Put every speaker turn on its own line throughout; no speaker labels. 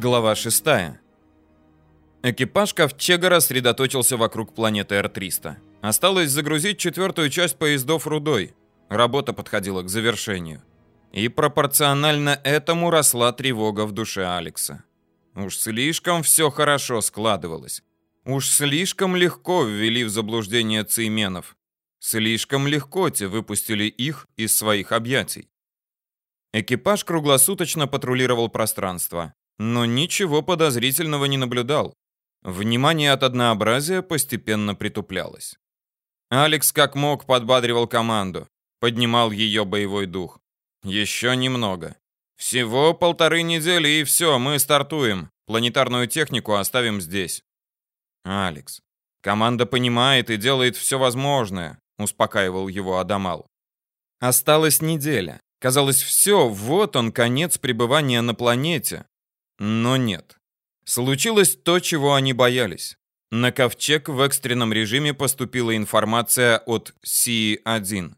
Глава 6. Экипаж Ковчега рассредоточился вокруг планеты Р-300. Осталось загрузить четвертую часть поездов рудой. Работа подходила к завершению. И пропорционально этому росла тревога в душе Алекса. Уж слишком все хорошо складывалось. Уж слишком легко ввели в заблуждение цейменов. Слишком легко те выпустили их из своих объятий. Экипаж круглосуточно патрулировал пространство, но ничего подозрительного не наблюдал. Внимание от однообразия постепенно притуплялось. Алекс как мог подбадривал команду, поднимал ее боевой дух. Еще немного. Всего полторы недели и все, мы стартуем. Планетарную технику оставим здесь. Алекс, команда понимает и делает все возможное, успокаивал его Адамал. Осталась неделя. Казалось, все, вот он, конец пребывания на планете. Но нет. Случилось то, чего они боялись. На ковчег в экстренном режиме поступила информация от Си-1.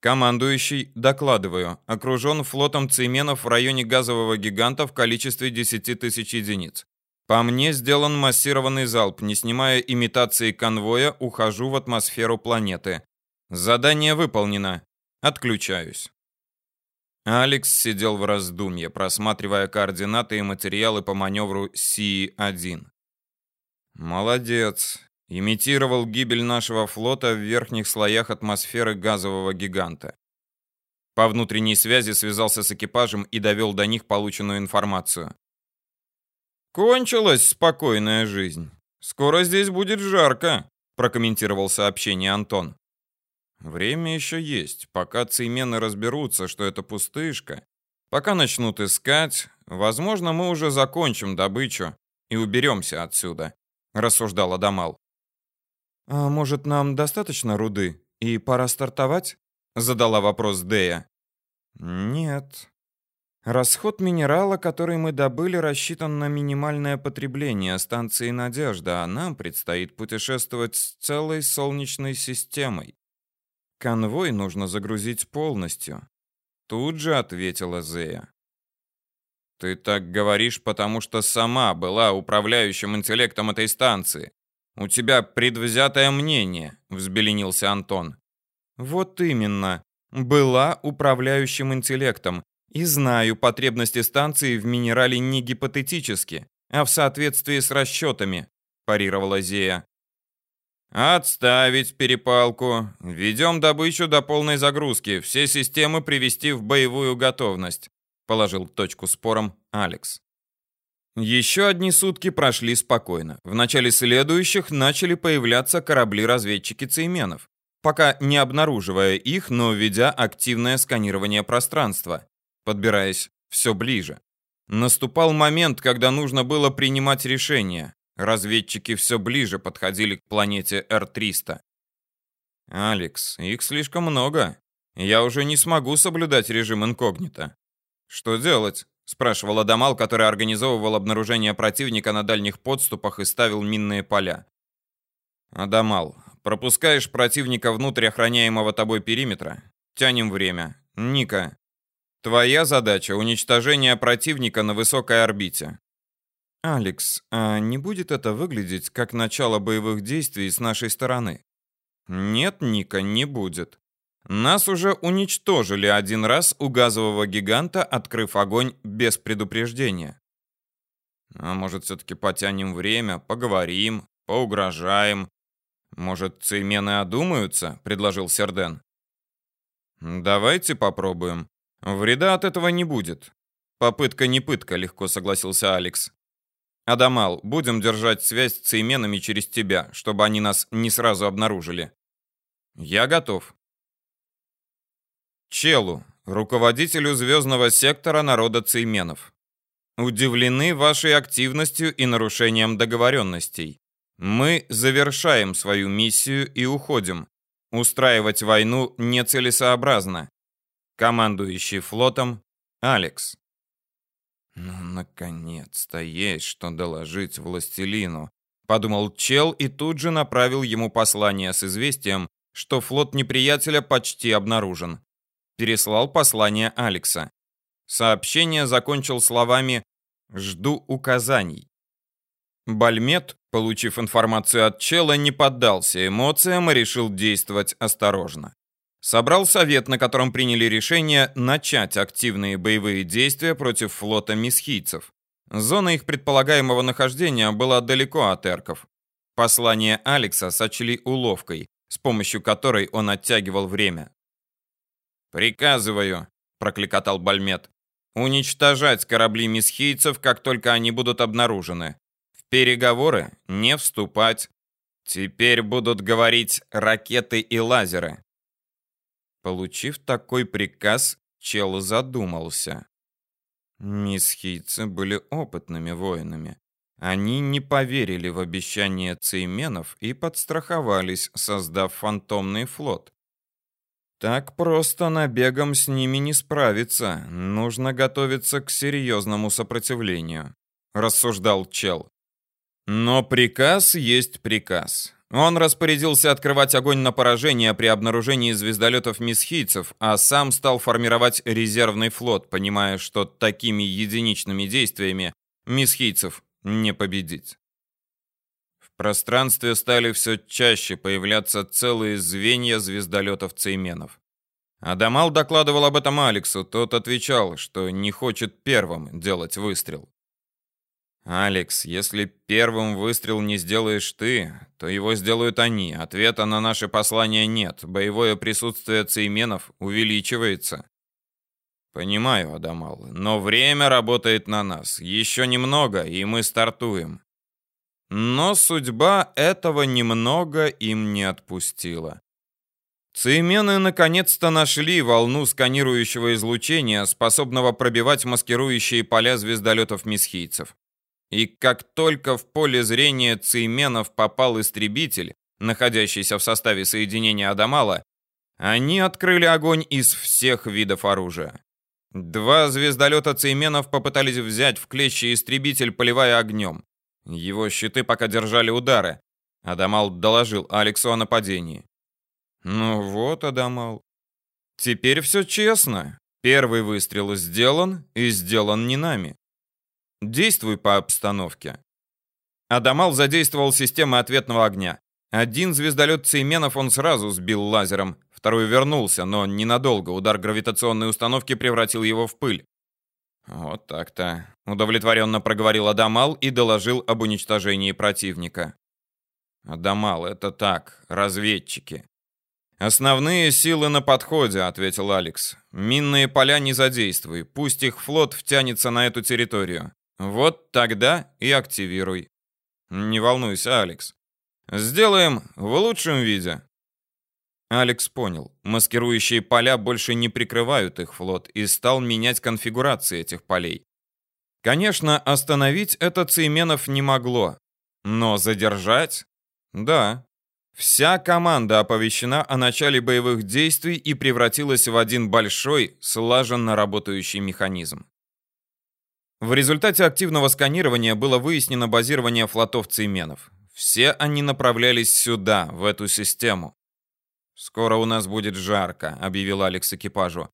Командующий, докладываю, окружен флотом цейменов в районе газового гиганта в количестве 10 тысяч единиц. По мне сделан массированный залп, не снимая имитации конвоя, ухожу в атмосферу планеты. Задание выполнено. Отключаюсь. Алекс сидел в раздумье, просматривая координаты и материалы по маневру Си-1. Молодец. Имитировал гибель нашего флота в верхних слоях атмосферы газового гиганта. По внутренней связи связался с экипажем и довел до них полученную информацию. Кончилась спокойная жизнь. Скоро здесь будет жарко, прокомментировал сообщение Антон. Время еще есть, пока цеймены разберутся, что это пустышка. Пока начнут искать, возможно, мы уже закончим добычу и уберемся отсюда, рассуждал Адамал. А может, нам достаточно руды и пора стартовать? задала вопрос Дея. Нет. Расход минерала, который мы добыли, рассчитан на минимальное потребление станции Надежда, а нам предстоит путешествовать с целой солнечной системой. Конвой нужно загрузить полностью. Тут же ответила Зея. Ты так говоришь, потому что сама была управляющим интеллектом этой станции. У тебя предвзятое мнение, взбеленился Антон. Вот именно. Была управляющим интеллектом и знаю потребности станции в минерале не гипотетически, а в соответствии с расчетами, парировала Зея. Отставить перепалку. Ведем добычу до полной загрузки. Все системы привести в боевую готовность. Положил точку спором Алекс. Еще одни сутки прошли спокойно. В начале следующих начали появляться корабли-разведчики Цейменов, пока не обнаруживая их, но ведя активное сканирование пространства, подбираясь все ближе. Наступал момент, когда нужно было принимать решение. Разведчики все ближе подходили к планете Р-300. «Алекс, их слишком много. Я уже не смогу соблюдать режим инкогнито». «Что делать?» — спрашивал Адамал, который организовывал обнаружение противника на дальних подступах и ставил минные поля. «Адамал, пропускаешь противника внутрь охраняемого тобой периметра. Тянем время. Ника, твоя задача — уничтожение противника на высокой орбите. «Алекс, а не будет это выглядеть как начало боевых действий с нашей стороны?» «Нет, Ника, не будет. Нас уже уничтожили один раз у газового гиганта, открыв огонь без предупреждения. А может, все-таки потянем время, поговорим, поугрожаем? Может, цеймены одумаются?» — предложил Серден. «Давайте попробуем. Вреда от этого не будет. Попытка не пытка», — легко согласился Алекс. Адамал, будем держать связь с цейменами через тебя, чтобы они нас не сразу обнаружили. Я готов. Челу, руководителю звездного сектора народа цейменов. Удивлены вашей активностью и нарушением договоренностей. Мы завершаем свою миссию и уходим. Устраивать войну нецелесообразно. Командующий флотом Алекс. Ну, наконец-то есть что доложить властелину, подумал Чел и тут же направил ему послание с известием, что флот неприятеля почти обнаружен. Переслал послание Алекса. Сообщение закончил словами Жду указаний. Бальмет, получив информацию от Чела, не поддался эмоциям и решил действовать осторожно. Собрал совет, на котором приняли решение начать активные боевые действия против флота мисхийцев. Зона их предполагаемого нахождения была далеко от эрков. Послание Алекса сочли уловкой, с помощью которой он оттягивал время. «Приказываю», — прокликотал Бальмет, «уничтожать корабли мисхийцев, как только они будут обнаружены переговоры не вступать. Теперь будут говорить ракеты и лазеры. Получив такой приказ, Чел задумался. Мисхийцы были опытными воинами. Они не поверили в обещания цейменов и подстраховались, создав фантомный флот. Так просто набегом с ними не справиться. Нужно готовиться к серьезному сопротивлению, рассуждал Чел. Но приказ есть приказ. Он распорядился открывать огонь на поражение при обнаружении звездолетов мисхийцев, а сам стал формировать резервный флот, понимая, что такими единичными действиями мисхийцев не победить. В пространстве стали все чаще появляться целые звенья звездолетов-цейменов. Адамал докладывал об этом Алексу, тот отвечал, что не хочет первым делать выстрел. «Алекс, если первым выстрел не сделаешь ты, то его сделают они. Ответа на наше послание нет. Боевое присутствие цейменов увеличивается». «Понимаю, Адамал, но время работает на нас. Еще немного, и мы стартуем». Но судьба этого немного им не отпустила. Цеймены наконец-то нашли волну сканирующего излучения, способного пробивать маскирующие поля звездолетов месхийцев. И как только в поле зрения цейменов попал истребитель, находящийся в составе соединения Адамала, они открыли огонь из всех видов оружия. Два звездолета цейменов попытались взять в клещи истребитель, поливая огнем. Его щиты пока держали удары. Адамал доложил Алексу о нападении. Ну вот, Адамал. Теперь все честно. Первый выстрел сделан, и сделан не нами. Действуй по обстановке. Адамал задействовал систему ответного огня. Один звездолет Цейменов он сразу сбил лазером, второй вернулся, но ненадолго. Удар гравитационной установки превратил его в пыль. Вот так-то. Удовлетворенно проговорил Адамал и доложил об уничтожении противника. Адамал, это так, разведчики. Основные силы на подходе, ответил Алекс. Минные поля не задействуй, пусть их флот втянется на эту территорию. Вот тогда и активируй. Не волнуйся, Алекс. Сделаем в лучшем виде. Алекс понял. Маскирующие поля больше не прикрывают их флот и стал менять конфигурации этих полей. Конечно, остановить это Цейменов не могло. Но задержать? Да. Вся команда оповещена о начале боевых действий и превратилась в один большой, слаженно работающий механизм. В результате активного сканирования было выяснено базирование флотов цейменов. Все они направлялись сюда, в эту систему. «Скоро у нас будет жарко», — объявил Алекс экипажу.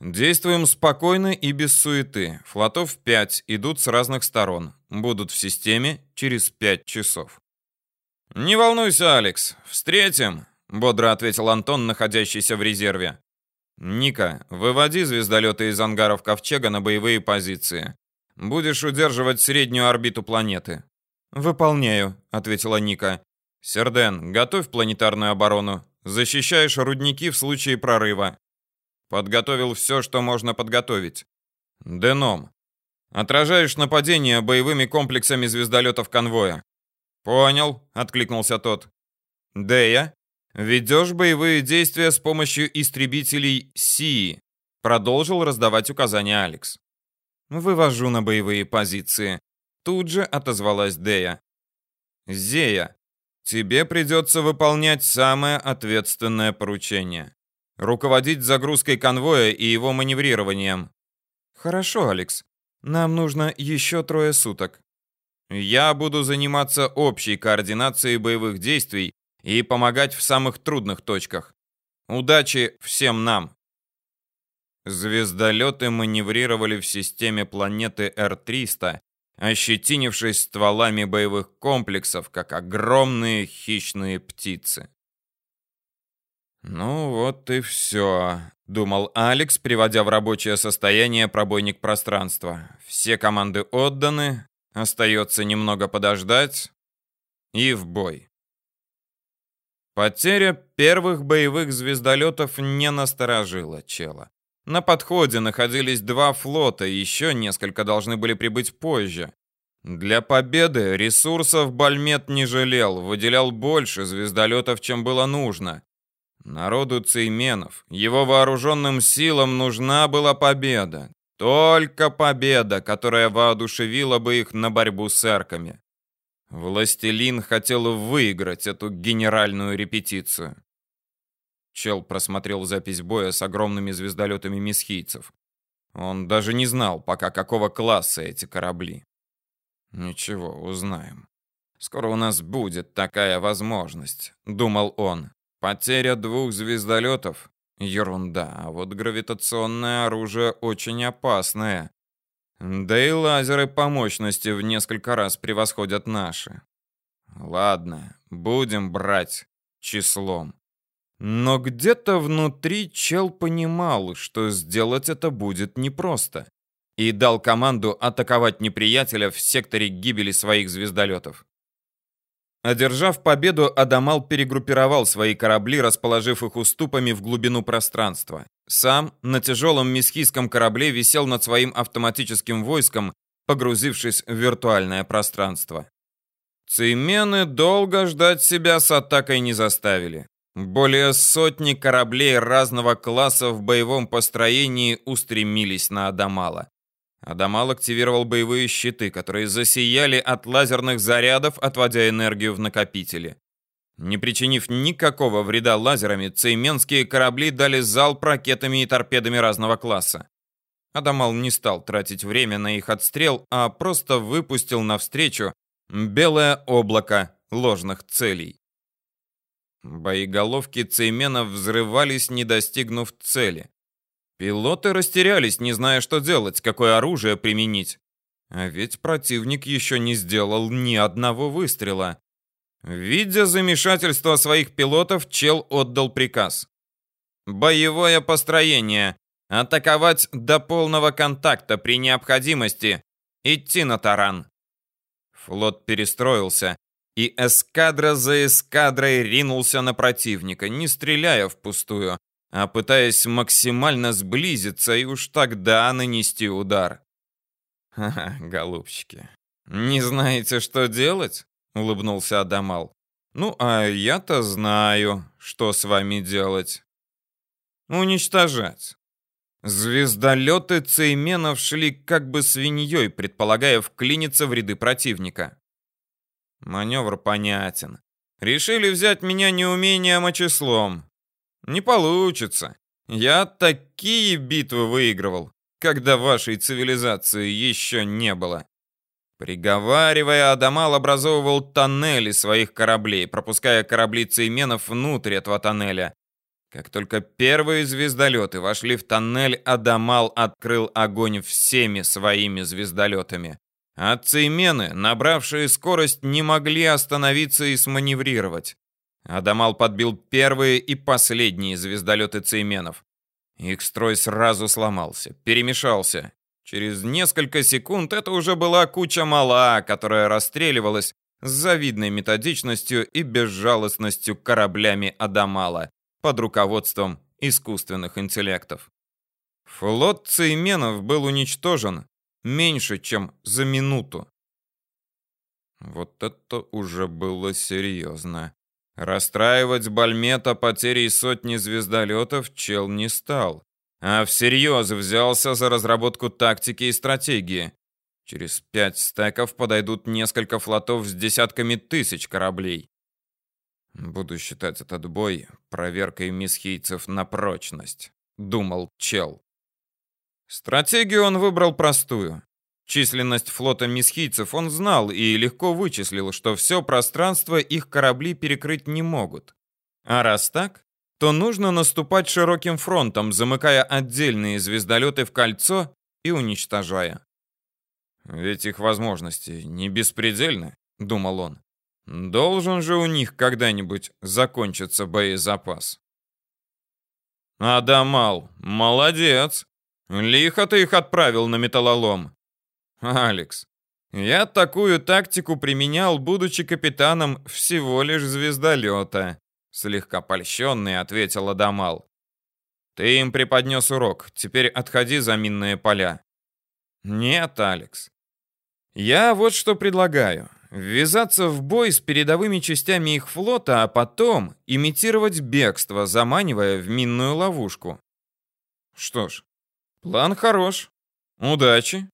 «Действуем спокойно и без суеты. Флотов пять, идут с разных сторон. Будут в системе через пять часов». «Не волнуйся, Алекс, встретим», — бодро ответил Антон, находящийся в резерве. «Ника, выводи звездолеты из ангаров Ковчега на боевые позиции. Будешь удерживать среднюю орбиту планеты. Выполняю, ответила Ника. Серден, готовь планетарную оборону. Защищаешь рудники в случае прорыва. Подготовил все, что можно подготовить. Деном. Отражаешь нападение боевыми комплексами звездолетов конвоя. Понял, откликнулся тот. Дея, ведешь боевые действия с помощью истребителей Си. Продолжил раздавать указания Алекс. Вывожу на боевые позиции. Тут же отозвалась Дея. Зея, тебе придется выполнять самое ответственное поручение. Руководить загрузкой конвоя и его маневрированием. Хорошо, Алекс. Нам нужно еще трое суток. Я буду заниматься общей координацией боевых действий и помогать в самых трудных точках. Удачи всем нам. Звездолеты маневрировали в системе планеты Р-300 ощетинившись стволами боевых комплексов, как огромные хищные птицы. «Ну вот и все», — думал Алекс, приводя в рабочее состояние пробойник пространства. «Все команды отданы, остается немного подождать и в бой». Потеря первых боевых звездолетов не насторожила Чела. На подходе находились два флота, еще несколько должны были прибыть позже. Для победы ресурсов Бальмет не жалел, выделял больше звездолетов, чем было нужно. Народу Цейменов, его вооруженным силам нужна была победа. Только победа, которая воодушевила бы их на борьбу с эрками. Властелин хотел выиграть эту генеральную репетицию. Чел просмотрел запись боя с огромными звездолетами месхийцев. Он даже не знал пока, какого класса эти корабли. Ничего, узнаем. Скоро у нас будет такая возможность, думал он. Потеря двух звездолетов — ерунда, а вот гравитационное оружие очень опасное. Да и лазеры по мощности в несколько раз превосходят наши. Ладно, будем брать числом. Но где-то внутри чел понимал, что сделать это будет непросто, и дал команду атаковать неприятеля в секторе гибели своих звездолетов. Одержав победу, Адамал перегруппировал свои корабли, расположив их уступами в глубину пространства. Сам на тяжелом месхийском корабле висел над своим автоматическим войском, погрузившись в виртуальное пространство. Цеймены долго ждать себя с атакой не заставили. Более сотни кораблей разного класса в боевом построении устремились на Адамала. Адамал активировал боевые щиты, которые засияли от лазерных зарядов, отводя энергию в накопители. Не причинив никакого вреда лазерами, цейменские корабли дали залп ракетами и торпедами разного класса. Адамал не стал тратить время на их отстрел, а просто выпустил навстречу белое облако ложных целей. Боеголовки цейменов взрывались, не достигнув цели. Пилоты растерялись, не зная, что делать, какое оружие применить. А ведь противник еще не сделал ни одного выстрела. Видя замешательство своих пилотов, Чел отдал приказ. Боевое построение. Атаковать до полного контакта при необходимости. Идти на таран. Флот перестроился, и эскадра за эскадрой ринулся на противника, не стреляя впустую, а пытаясь максимально сблизиться и уж тогда нанести удар. «Ха-ха, голубчики, не знаете, что делать?» — улыбнулся Адамал. «Ну, а я-то знаю, что с вами делать. Уничтожать». Звездолеты цейменов шли как бы свиньей, предполагая вклиниться в ряды противника. Маневр понятен. Решили взять меня не умением, а числом. Не получится. Я такие битвы выигрывал, когда вашей цивилизации еще не было. Приговаривая, Адамал образовывал тоннели своих кораблей, пропуская корабли цейменов внутрь этого тоннеля. Как только первые звездолеты вошли в тоннель, Адамал открыл огонь всеми своими звездолетами. Цеймены, набравшие скорость, не могли остановиться и сманеврировать. Адамал подбил первые и последние звездолеты цейменов. Их строй сразу сломался, перемешался. Через несколько секунд это уже была куча мала, которая расстреливалась с завидной методичностью и безжалостностью кораблями Адамала под руководством искусственных интеллектов. Флот цейменов был уничтожен, меньше, чем за минуту. Вот это уже было серьезно. Расстраивать Бальмета потерей сотни звездолетов чел не стал, а всерьез взялся за разработку тактики и стратегии. Через пять стеков подойдут несколько флотов с десятками тысяч кораблей. Буду считать этот бой проверкой мисхийцев на прочность, думал чел. Стратегию он выбрал простую. Численность флота мисхийцев он знал и легко вычислил, что все пространство их корабли перекрыть не могут. А раз так, то нужно наступать широким фронтом, замыкая отдельные звездолеты в кольцо и уничтожая. Ведь их возможности не беспредельны, думал он. Должен же у них когда-нибудь закончиться боезапас. Адамал, молодец. Лихо ты их отправил на металлолом. Алекс, я такую тактику применял, будучи капитаном всего лишь звездолета. Слегка польщенный ответил Адамал. Ты им преподнес урок, теперь отходи за минные поля. Нет, Алекс. Я вот что предлагаю. Ввязаться в бой с передовыми частями их флота, а потом имитировать бегство, заманивая в минную ловушку. Что ж, план хорош. Удачи.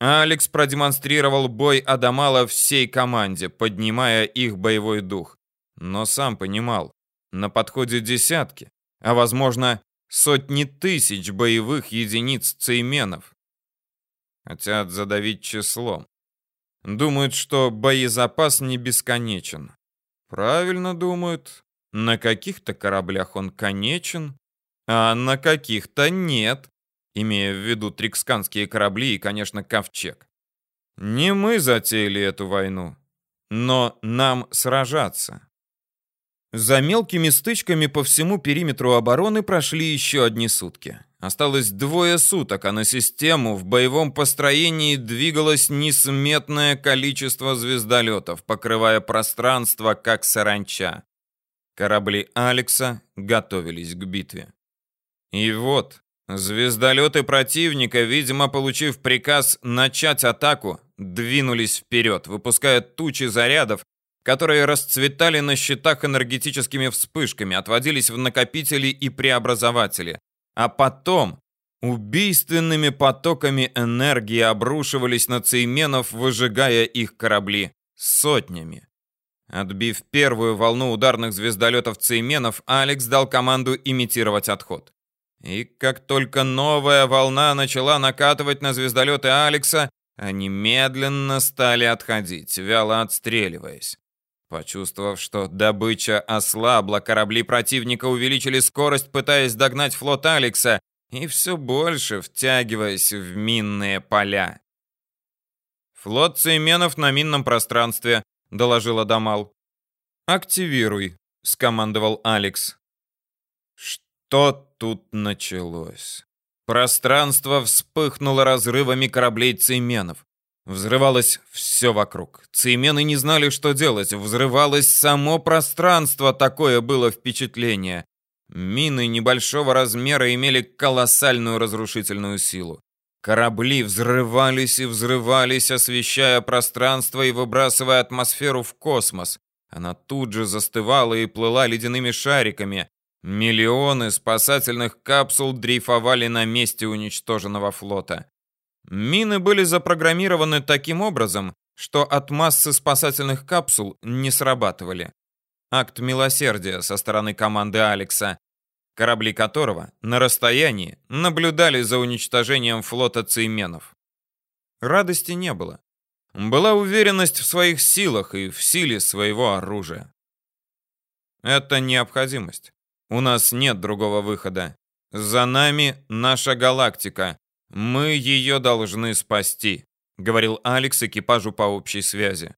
Алекс продемонстрировал бой Адамала всей команде, поднимая их боевой дух. Но сам понимал, на подходе десятки, а возможно сотни тысяч боевых единиц цейменов. Хотят задавить числом. Думают, что боезапас не бесконечен. Правильно думают. На каких-то кораблях он конечен, а на каких-то нет имея в виду триксканские корабли и, конечно, ковчег. Не мы затеяли эту войну, но нам сражаться. За мелкими стычками по всему периметру обороны прошли еще одни сутки. Осталось двое суток, а на систему в боевом построении двигалось несметное количество звездолетов, покрывая пространство, как саранча. Корабли Алекса готовились к битве. И вот, Звездолеты противника, видимо, получив приказ начать атаку, двинулись вперед, выпуская тучи зарядов, которые расцветали на щитах энергетическими вспышками, отводились в накопители и преобразователи. А потом убийственными потоками энергии обрушивались на цейменов, выжигая их корабли сотнями. Отбив первую волну ударных звездолетов цейменов, Алекс дал команду имитировать отход. И как только новая волна начала накатывать на звездолеты Алекса, они медленно стали отходить, вяло отстреливаясь. Почувствовав, что добыча ослабла, корабли противника увеличили скорость, пытаясь догнать флот Алекса, и все больше втягиваясь в минные поля. «Флот Цейменов на минном пространстве», — доложила Дамал. «Активируй», — скомандовал Алекс. Что тут началось? Пространство вспыхнуло разрывами кораблей цейменов. Взрывалось все вокруг. Цеймены не знали, что делать. Взрывалось само пространство, такое было впечатление. Мины небольшого размера имели колоссальную разрушительную силу. Корабли взрывались и взрывались, освещая пространство и выбрасывая атмосферу в космос. Она тут же застывала и плыла ледяными шариками. Миллионы спасательных капсул дрейфовали на месте уничтоженного флота. Мины были запрограммированы таким образом, что от массы спасательных капсул не срабатывали. Акт милосердия со стороны команды Алекса, корабли которого на расстоянии наблюдали за уничтожением флота цейменов. Радости не было. Была уверенность в своих силах и в силе своего оружия. Это необходимость. У нас нет другого выхода. За нами наша галактика. Мы ее должны спасти», — говорил Алекс экипажу по общей связи.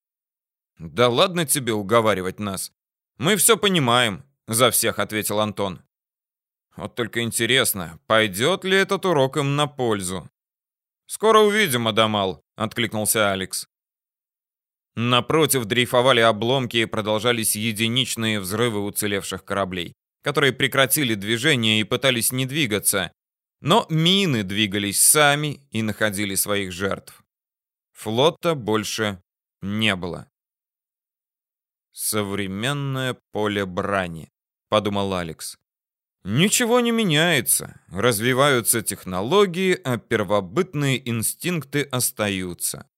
«Да ладно тебе уговаривать нас. Мы все понимаем», — за всех ответил Антон. «Вот только интересно, пойдет ли этот урок им на пользу?» «Скоро увидим, Адамал», — откликнулся Алекс. Напротив дрейфовали обломки и продолжались единичные взрывы уцелевших кораблей которые прекратили движение и пытались не двигаться, но мины двигались сами и находили своих жертв. Флота больше не было. «Современное поле брани», — подумал Алекс. «Ничего не меняется. Развиваются технологии, а первобытные инстинкты остаются».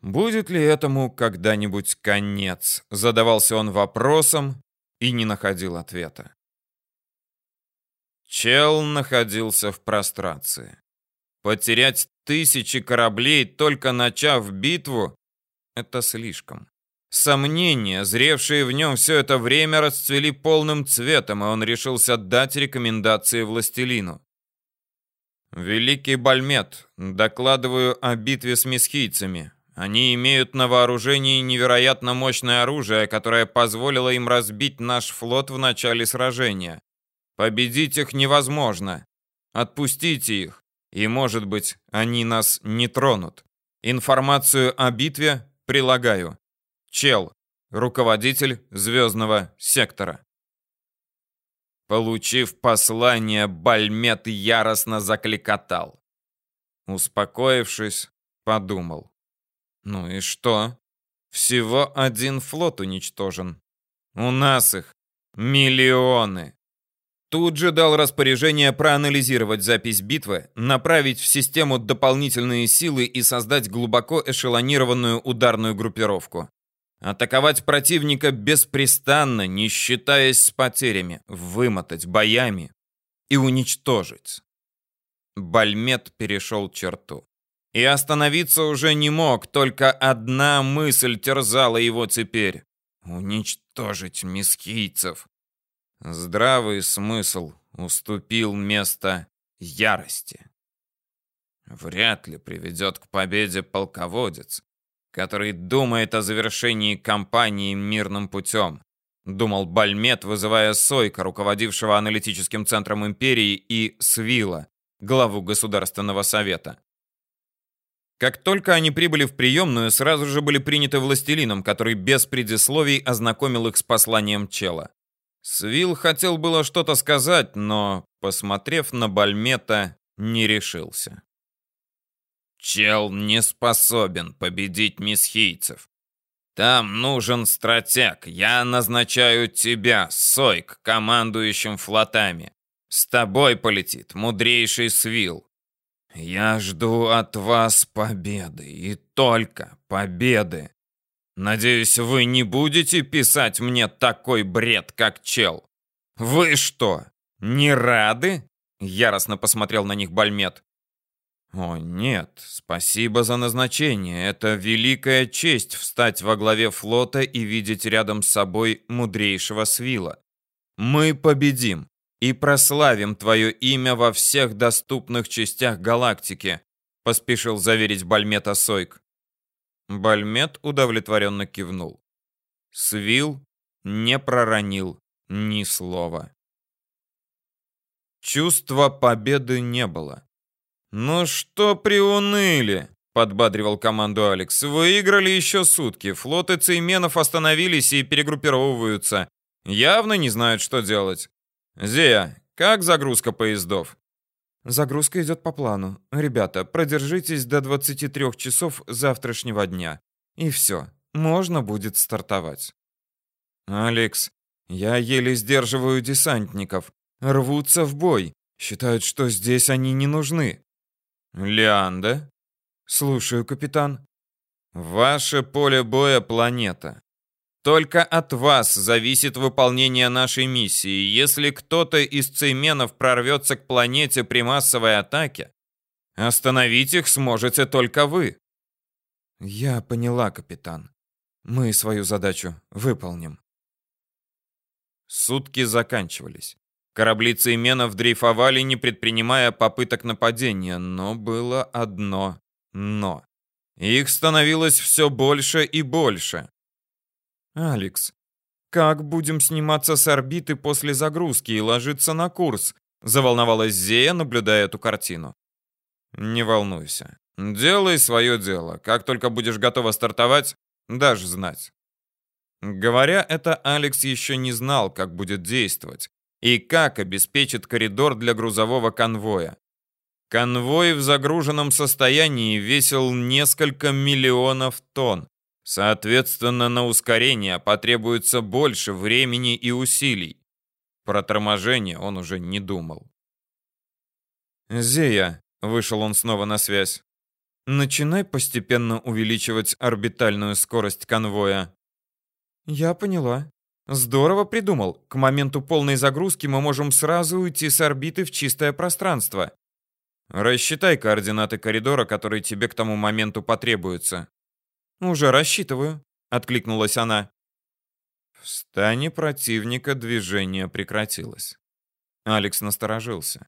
«Будет ли этому когда-нибудь конец?» — задавался он вопросом, и не находил ответа. Чел находился в прострации. Потерять тысячи кораблей, только начав битву, это слишком. Сомнения, зревшие в нем все это время, расцвели полным цветом, и он решился дать рекомендации властелину. Великий Бальмет, докладываю о битве с месхийцами. Они имеют на вооружении невероятно мощное оружие, которое позволило им разбить наш флот в начале сражения. Победить их невозможно. Отпустите их, и, может быть, они нас не тронут. Информацию о битве прилагаю. Чел, руководитель звездного сектора. Получив послание, Бальмет яростно закликотал. Успокоившись, подумал. Ну и что? Всего один флот уничтожен. У нас их миллионы. Тут же дал распоряжение проанализировать запись битвы, направить в систему дополнительные силы и создать глубоко эшелонированную ударную группировку. Атаковать противника беспрестанно, не считаясь с потерями, вымотать боями и уничтожить. Бальмет перешел черту. И остановиться уже не мог, только одна мысль терзала его теперь. Уничтожить мискийцев. Здравый смысл уступил место ярости. Вряд ли приведет к победе полководец, который думает о завершении кампании мирным путем. Думал Бальмет, вызывая Сойка, руководившего аналитическим центром империи, и Свила, главу Государственного совета. Как только они прибыли в приемную, сразу же были приняты властелином, который без предисловий ознакомил их с посланием Чела. Свил хотел было что-то сказать, но, посмотрев на Бальмета, не решился. Чел не способен победить мисхийцев. Там нужен стратег. Я назначаю тебя, Сойк, командующим флотами. С тобой полетит мудрейший Свил. Я жду от вас победы, и только победы. Надеюсь, вы не будете писать мне такой бред, как чел. Вы что, не рады? Яростно посмотрел на них Бальмет. О, нет, спасибо за назначение. Это великая честь встать во главе флота и видеть рядом с собой мудрейшего Свила. Мы победим и прославим твое имя во всех доступных частях галактики, поспешил заверить Бальмета Сойк. Бальмет удовлетворенно кивнул. Свил не проронил ни слова. Чувства победы не было. «Ну что приуныли?» — подбадривал команду Алекс. «Выиграли еще сутки. Флоты цейменов остановились и перегруппировываются. Явно не знают, что делать. Зея, как загрузка поездов?» «Загрузка идет по плану. Ребята, продержитесь до 23 часов завтрашнего дня. И все, можно будет стартовать». «Алекс, я еле сдерживаю десантников. Рвутся в бой. Считают, что здесь они не нужны. Лианда? Слушаю, капитан. Ваше поле боя планета. Только от вас зависит выполнение нашей миссии. Если кто-то из цейменов прорвется к планете при массовой атаке, остановить их сможете только вы. Я поняла, капитан. Мы свою задачу выполним. Сутки заканчивались. Корабли Цейменов дрейфовали, не предпринимая попыток нападения, но было одно «но». Их становилось все больше и больше. «Алекс, как будем сниматься с орбиты после загрузки и ложиться на курс?» Заволновалась Зея, наблюдая эту картину. «Не волнуйся. Делай свое дело. Как только будешь готова стартовать, дашь знать». Говоря это, Алекс еще не знал, как будет действовать и как обеспечит коридор для грузового конвоя. Конвой в загруженном состоянии весил несколько миллионов тонн. Соответственно, на ускорение потребуется больше времени и усилий. Про торможение он уже не думал. «Зея», — вышел он снова на связь, — «начинай постепенно увеличивать орбитальную скорость конвоя». «Я поняла», Здорово придумал. К моменту полной загрузки мы можем сразу уйти с орбиты в чистое пространство. Рассчитай координаты коридора, которые тебе к тому моменту потребуются. Уже рассчитываю, откликнулась она. В стане противника движение прекратилось. Алекс насторожился.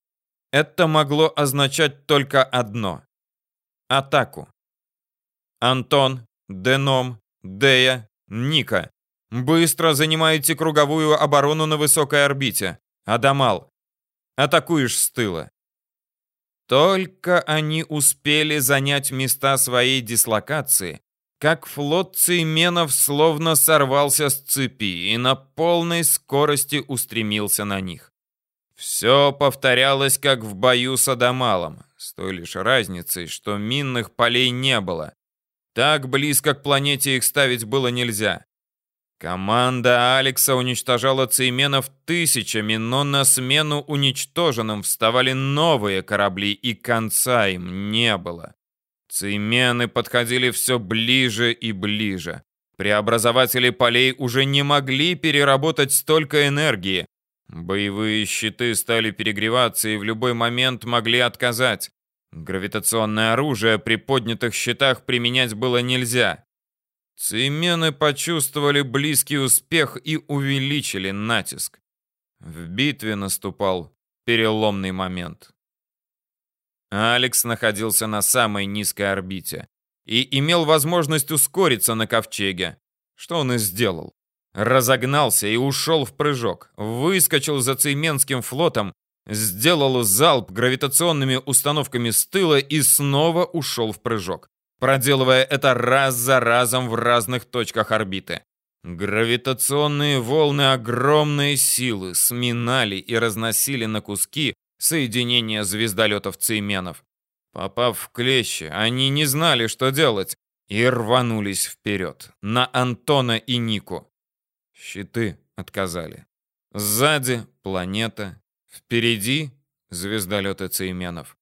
Это могло означать только одно — атаку. Антон, Деном, Дея, Ника, быстро занимаете круговую оборону на высокой орбите. Адамал, атакуешь с тыла. Только они успели занять места своей дислокации, как флот цейменов словно сорвался с цепи и на полной скорости устремился на них. Все повторялось, как в бою с Адамалом, с той лишь разницей, что минных полей не было. Так близко к планете их ставить было нельзя. Команда Алекса уничтожала цейменов тысячами, но на смену уничтоженным вставали новые корабли, и конца им не было. Цеймены подходили все ближе и ближе. Преобразователи полей уже не могли переработать столько энергии. Боевые щиты стали перегреваться и в любой момент могли отказать. Гравитационное оружие при поднятых щитах применять было нельзя. Цемены почувствовали близкий успех и увеличили натиск. В битве наступал переломный момент. Алекс находился на самой низкой орбите и имел возможность ускориться на ковчеге, что он и сделал. Разогнался и ушел в прыжок, выскочил за Цейменским флотом, сделал залп гравитационными установками с тыла и снова ушел в прыжок проделывая это раз за разом в разных точках орбиты. Гравитационные волны огромной силы сминали и разносили на куски соединения звездолетов Цейменов. Попав в клещи, они не знали, что делать, и рванулись вперед, на Антона и Нику. Щиты отказали. Сзади — планета, впереди — звездолеты Цейменов.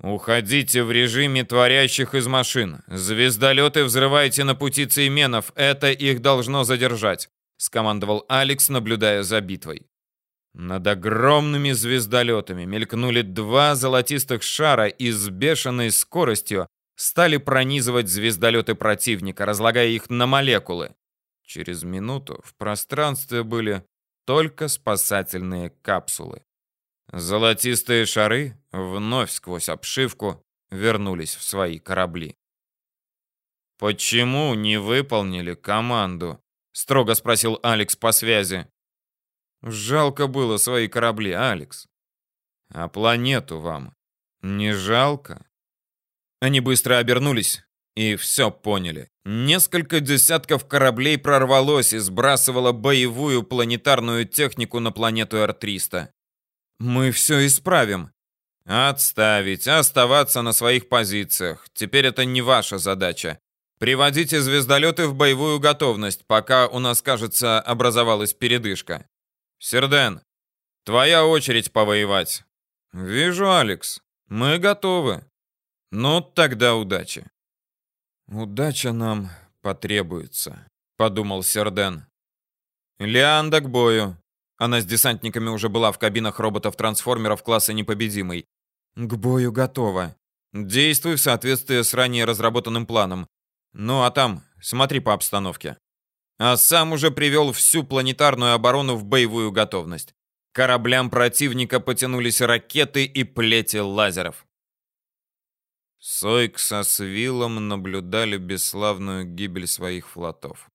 «Уходите в режиме творящих из машин. Звездолеты взрывайте на пути цейменов. Это их должно задержать», — скомандовал Алекс, наблюдая за битвой. Над огромными звездолетами мелькнули два золотистых шара и с бешеной скоростью стали пронизывать звездолеты противника, разлагая их на молекулы. Через минуту в пространстве были только спасательные капсулы. Золотистые шары вновь сквозь обшивку вернулись в свои корабли. «Почему не выполнили команду?» — строго спросил Алекс по связи. «Жалко было свои корабли, Алекс. А планету вам не жалко?» Они быстро обернулись и все поняли. Несколько десятков кораблей прорвалось и сбрасывало боевую планетарную технику на планету Р-300. Мы все исправим. Отставить, оставаться на своих позициях. Теперь это не ваша задача. Приводите звездолеты в боевую готовность, пока у нас, кажется, образовалась передышка. Серден, твоя очередь повоевать. Вижу, Алекс. Мы готовы. Ну, тогда удачи. Удача нам потребуется, подумал Серден. Лианда к бою. Она с десантниками уже была в кабинах роботов-трансформеров класса «Непобедимый». «К бою готова. Действуй в соответствии с ранее разработанным планом. Ну а там, смотри по обстановке». А сам уже привел всю планетарную оборону в боевую готовность. Кораблям противника потянулись ракеты и плети лазеров. Сойк со Свилом наблюдали бесславную гибель своих флотов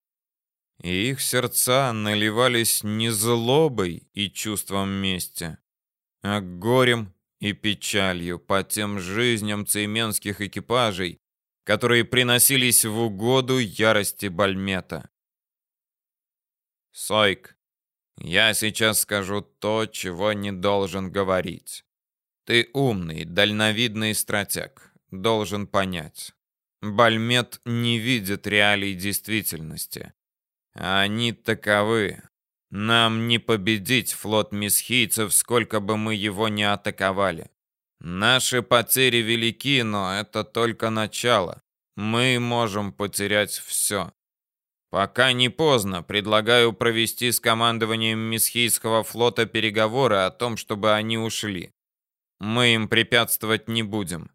и их сердца наливались не злобой и чувством мести, а горем и печалью по тем жизням цейменских экипажей, которые приносились в угоду ярости Бальмета. Сойк, я сейчас скажу то, чего не должен говорить. Ты умный, дальновидный стратег, должен понять. Бальмет не видит реалий действительности. Они таковы. Нам не победить флот месхийцев, сколько бы мы его не атаковали. Наши потери велики, но это только начало. Мы можем потерять все. Пока не поздно, предлагаю провести с командованием Месхийского флота переговоры о том, чтобы они ушли. Мы им препятствовать не будем.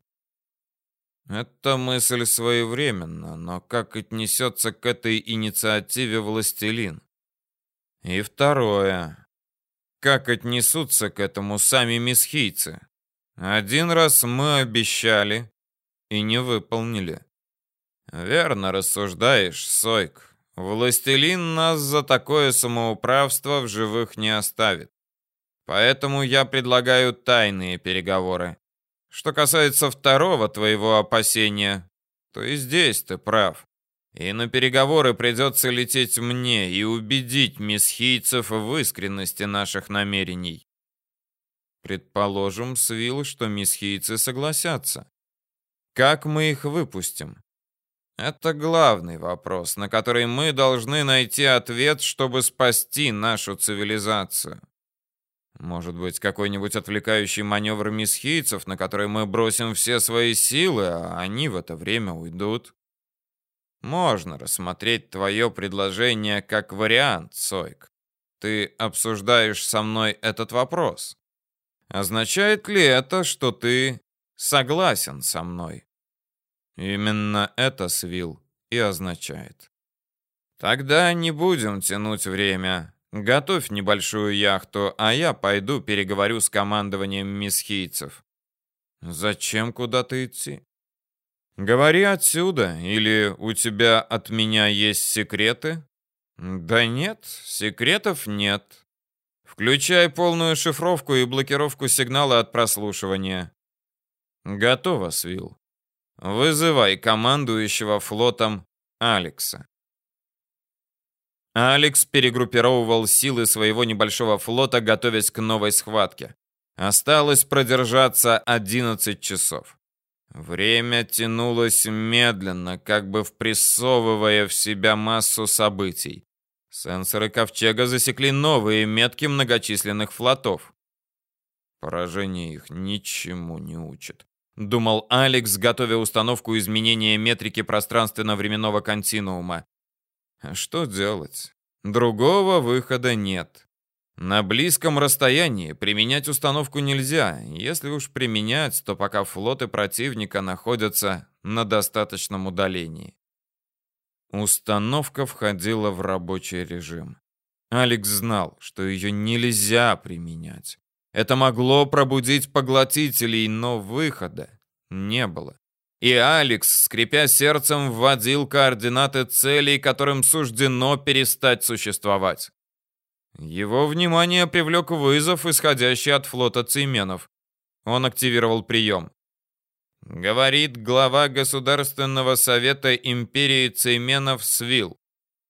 Это мысль своевременна, но как отнесется к этой инициативе властелин? И второе. Как отнесутся к этому сами месхийцы? Один раз мы обещали и не выполнили. Верно рассуждаешь, Сойк. Властелин нас за такое самоуправство в живых не оставит. Поэтому я предлагаю тайные переговоры. Что касается второго твоего опасения, то и здесь ты прав. И на переговоры придется лететь мне и убедить месхийцев в искренности наших намерений. Предположим, Свил, что месхийцы согласятся. Как мы их выпустим? Это главный вопрос, на который мы должны найти ответ, чтобы спасти нашу цивилизацию. Может быть, какой-нибудь отвлекающий маневр месхийцев, на который мы бросим все свои силы, а они в это время уйдут? Можно рассмотреть твое предложение как вариант, Сойк. Ты обсуждаешь со мной этот вопрос. Означает ли это, что ты согласен со мной? Именно это, Свил, и означает. Тогда не будем тянуть время. Готовь небольшую яхту, а я пойду переговорю с командованием месхийцев. Зачем куда-то идти? Говори отсюда, или у тебя от меня есть секреты? Да нет, секретов нет. Включай полную шифровку и блокировку сигнала от прослушивания. Готово, Свил. Вызывай командующего флотом Алекса. Алекс перегруппировывал силы своего небольшого флота, готовясь к новой схватке. Осталось продержаться 11 часов. Время тянулось медленно, как бы впрессовывая в себя массу событий. Сенсоры Ковчега засекли новые метки многочисленных флотов. Поражение их ничему не учит. Думал Алекс, готовя установку изменения метрики пространственно-временного континуума. Что делать? Другого выхода нет. На близком расстоянии применять установку нельзя. Если уж применять, то пока флоты противника находятся на достаточном удалении. Установка входила в рабочий режим. Алекс знал, что ее нельзя применять. Это могло пробудить поглотителей, но выхода не было. И Алекс, скрипя сердцем, вводил координаты целей, которым суждено перестать существовать. Его внимание привлек вызов, исходящий от флота Цейменов. Он активировал прием. Говорит глава Государственного совета империи Цейменов Свил.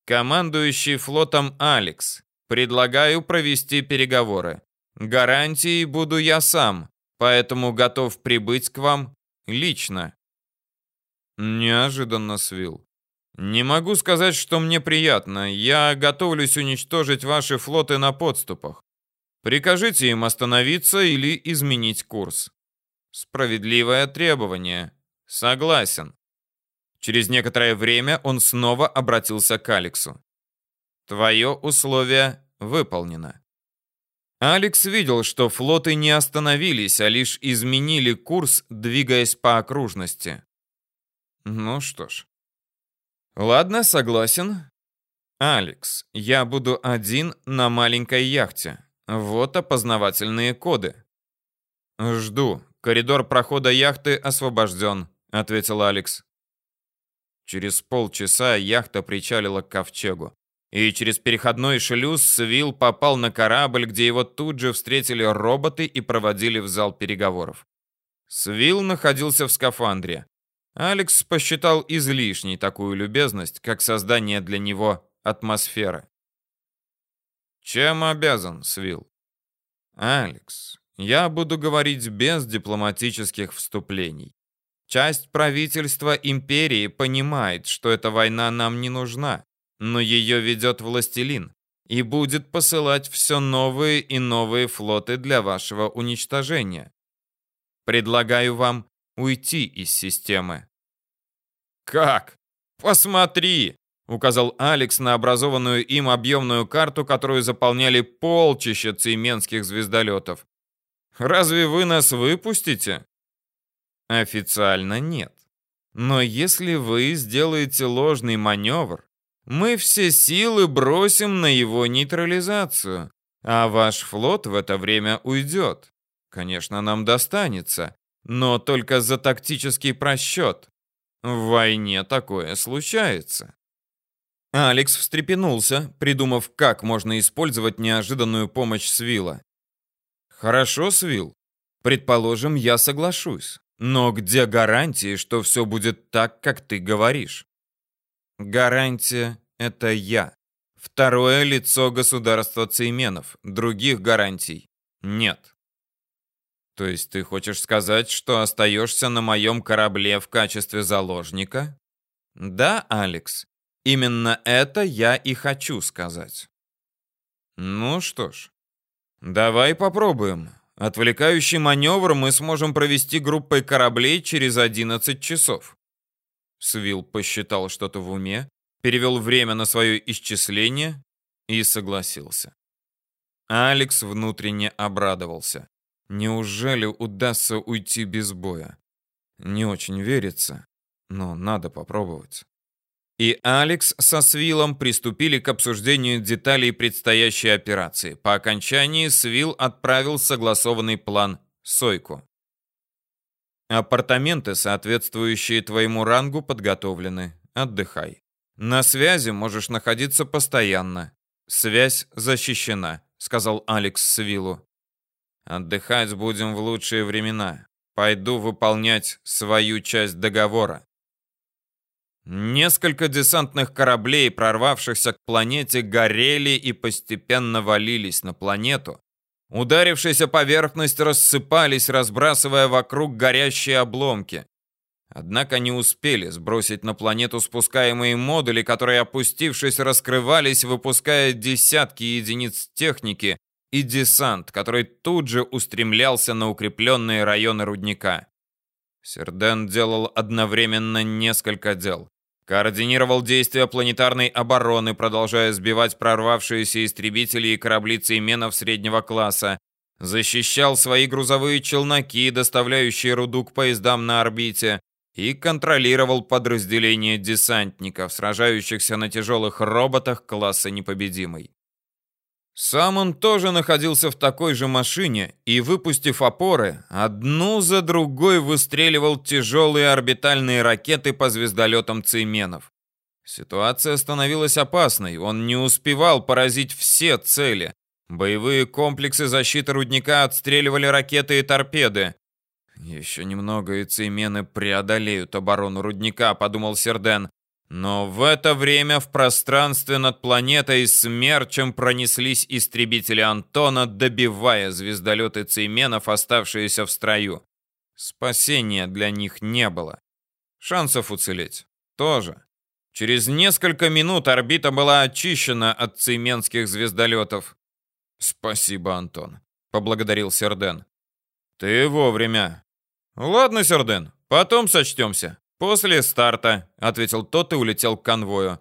Командующий флотом Алекс. Предлагаю провести переговоры. Гарантией буду я сам, поэтому готов прибыть к вам лично. Неожиданно свил. Не могу сказать, что мне приятно. Я готовлюсь уничтожить ваши флоты на подступах. Прикажите им остановиться или изменить курс. Справедливое требование. Согласен. Через некоторое время он снова обратился к Алексу. Твое условие выполнено. Алекс видел, что флоты не остановились, а лишь изменили курс, двигаясь по окружности. Ну что ж. Ладно, согласен. Алекс, я буду один на маленькой яхте. Вот опознавательные коды. Жду. Коридор прохода яхты освобожден, ответил Алекс. Через полчаса яхта причалила к ковчегу. И через переходной шлюз Свил попал на корабль, где его тут же встретили роботы и проводили в зал переговоров. Свил находился в скафандре. Алекс посчитал излишней такую любезность, как создание для него атмосферы. Чем обязан, Свил? Алекс, я буду говорить без дипломатических вступлений. Часть правительства империи понимает, что эта война нам не нужна, но ее ведет властелин и будет посылать все новые и новые флоты для вашего уничтожения. Предлагаю вам уйти из системы. Как? Посмотри, указал Алекс на образованную им объемную карту, которую заполняли полчища цейменских звездолетов. Разве вы нас выпустите? Официально нет. Но если вы сделаете ложный маневр, мы все силы бросим на его нейтрализацию, а ваш флот в это время уйдет. Конечно, нам достанется, но только за тактический просчет. В войне такое случается. Алекс встрепенулся, придумав, как можно использовать неожиданную помощь Свила. Хорошо, Свил. Предположим, я соглашусь. Но где гарантии, что все будет так, как ты говоришь? Гарантия — это я. Второе лицо государства Цейменов. Других гарантий нет. То есть ты хочешь сказать, что остаешься на моем корабле в качестве заложника? Да, Алекс. Именно это я и хочу сказать. Ну что ж, давай попробуем. Отвлекающий маневр мы сможем провести группой кораблей через 11 часов. Свил посчитал что-то в уме, перевел время на свое исчисление и согласился. Алекс внутренне обрадовался. Неужели удастся уйти без боя? Не очень верится, но надо попробовать. И Алекс со Свилом приступили к обсуждению деталей предстоящей операции. По окончании Свил отправил согласованный план Сойку. Апартаменты, соответствующие твоему рангу, подготовлены. Отдыхай. На связи можешь находиться постоянно. Связь защищена, сказал Алекс Свилу. Отдыхать будем в лучшие времена. Пойду выполнять свою часть договора. Несколько десантных кораблей, прорвавшихся к планете, горели и постепенно валились на планету. Ударившиеся поверхность рассыпались, разбрасывая вокруг горящие обломки. Однако не успели сбросить на планету спускаемые модули, которые, опустившись, раскрывались, выпуская десятки единиц техники и десант, который тут же устремлялся на укрепленные районы рудника. Серден делал одновременно несколько дел. Координировал действия планетарной обороны, продолжая сбивать прорвавшиеся истребители и корабли цейменов среднего класса. Защищал свои грузовые челноки, доставляющие руду к поездам на орбите. И контролировал подразделения десантников, сражающихся на тяжелых роботах класса непобедимый. Сам он тоже находился в такой же машине и, выпустив опоры, одну за другой выстреливал тяжелые орбитальные ракеты по звездолетам Цейменов. Ситуация становилась опасной, он не успевал поразить все цели. Боевые комплексы защиты рудника отстреливали ракеты и торпеды. «Еще немного, и Цеймены преодолеют оборону рудника», — подумал Серден. Но в это время в пространстве над планетой смерчем пронеслись истребители Антона, добивая звездолеты Цейменов, оставшиеся в строю. Спасения для них не было. Шансов уцелеть тоже. Через несколько минут орбита была очищена от цейменских звездолетов. «Спасибо, Антон», — поблагодарил Серден. «Ты вовремя». «Ладно, Серден, потом сочтемся». «После старта», — ответил тот и улетел к конвою.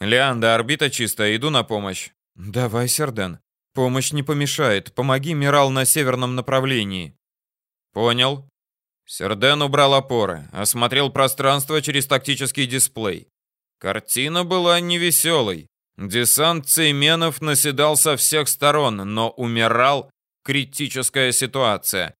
«Лианда, орбита чистая, иду на помощь». «Давай, Серден. Помощь не помешает. Помоги Мирал на северном направлении». «Понял». Серден убрал опоры, осмотрел пространство через тактический дисплей. Картина была невеселой. Десант Цейменов наседал со всех сторон, но умирал критическая ситуация.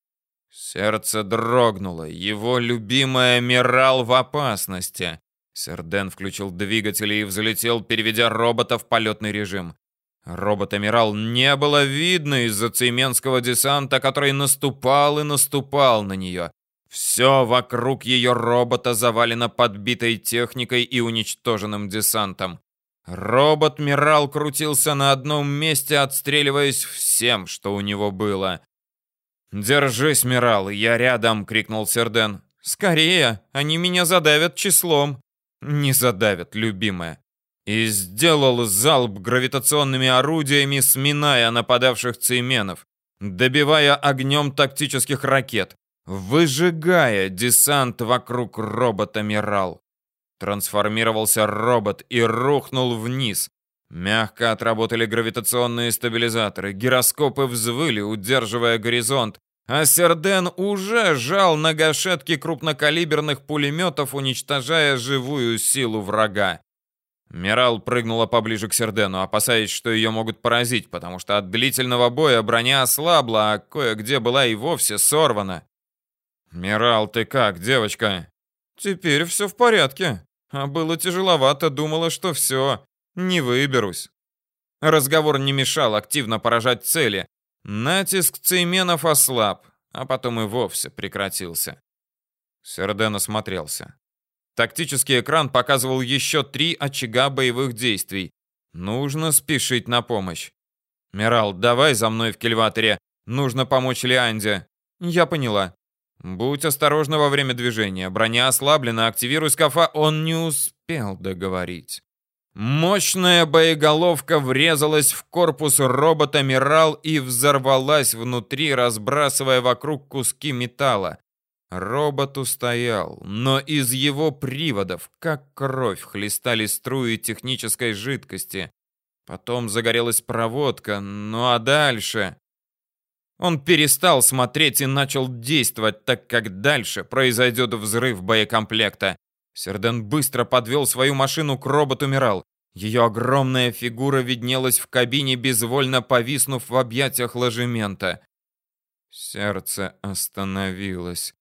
Сердце дрогнуло. Его любимый Мирал в опасности. Серден включил двигатели и взлетел, переведя робота в полетный режим. Робот-амирал не было видно из-за цейменского десанта, который наступал и наступал на нее. Все вокруг ее робота завалено подбитой техникой и уничтоженным десантом. Робот-мирал крутился на одном месте, отстреливаясь всем, что у него было. «Держись, Мирал, я рядом!» — крикнул Серден. «Скорее, они меня задавят числом!» «Не задавят, любимая!» И сделал залп гравитационными орудиями, сминая нападавших цейменов, добивая огнем тактических ракет, выжигая десант вокруг робота Мирал. Трансформировался робот и рухнул вниз. Мягко отработали гравитационные стабилизаторы, гироскопы взвыли, удерживая горизонт, а Серден уже жал на гашетки крупнокалиберных пулеметов, уничтожая живую силу врага. Мирал прыгнула поближе к Сердену, опасаясь, что ее могут поразить, потому что от длительного боя броня ослабла, а кое-где была и вовсе сорвана. «Мирал, ты как, девочка?» «Теперь все в порядке. А было тяжеловато, думала, что все, не выберусь». Разговор не мешал активно поражать цели. Натиск цейменов ослаб, а потом и вовсе прекратился. Серден осмотрелся. Тактический экран показывал еще три очага боевых действий. Нужно спешить на помощь. «Мирал, давай за мной в кильваторе. Нужно помочь Лианде». «Я поняла». «Будь осторожна во время движения. Броня ослаблена, активируй скафа». Он не успел договорить. Мощная боеголовка врезалась в корпус робота Мирал и взорвалась внутри, разбрасывая вокруг куски металла. Робот устоял, но из его приводов, как кровь, хлестали струи технической жидкости. Потом загорелась проводка, ну а дальше... Он перестал смотреть и начал действовать, так как дальше произойдет взрыв боекомплекта. Серден быстро подвел свою машину к роботу Мирал. Ее огромная фигура виднелась в кабине, безвольно повиснув в объятиях ложемента. Сердце остановилось.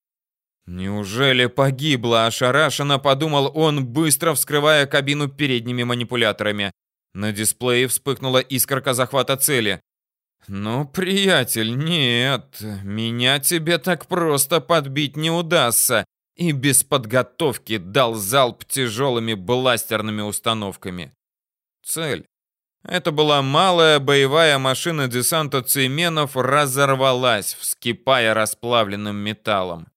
Неужели погибла? Ошарашенно подумал он, быстро вскрывая кабину передними манипуляторами. На дисплее вспыхнула искорка захвата цели. «Ну, приятель, нет, меня тебе так просто подбить не удастся», и без подготовки дал залп тяжелыми бластерными установками. Цель. Это была малая боевая машина десанта Цейменов, разорвалась, вскипая расплавленным металлом.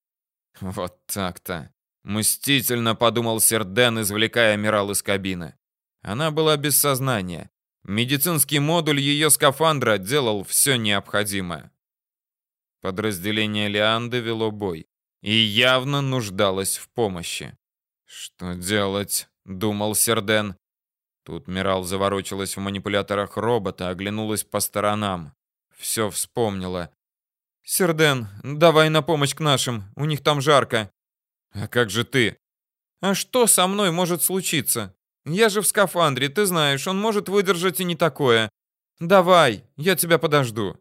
Вот так-то. Мстительно подумал Серден, извлекая Мирал из кабины. Она была без сознания. Медицинский модуль ее скафандра делал все необходимое. Подразделение Лианды вело бой и явно нуждалось в помощи. «Что делать?» — думал Серден. Тут Мирал заворочилась в манипуляторах робота, оглянулась по сторонам. Все вспомнила. «Серден, давай на помощь к нашим, у них там жарко». «А как же ты?» «А что со мной может случиться? Я же в скафандре, ты знаешь, он может выдержать и не такое. Давай, я тебя подожду».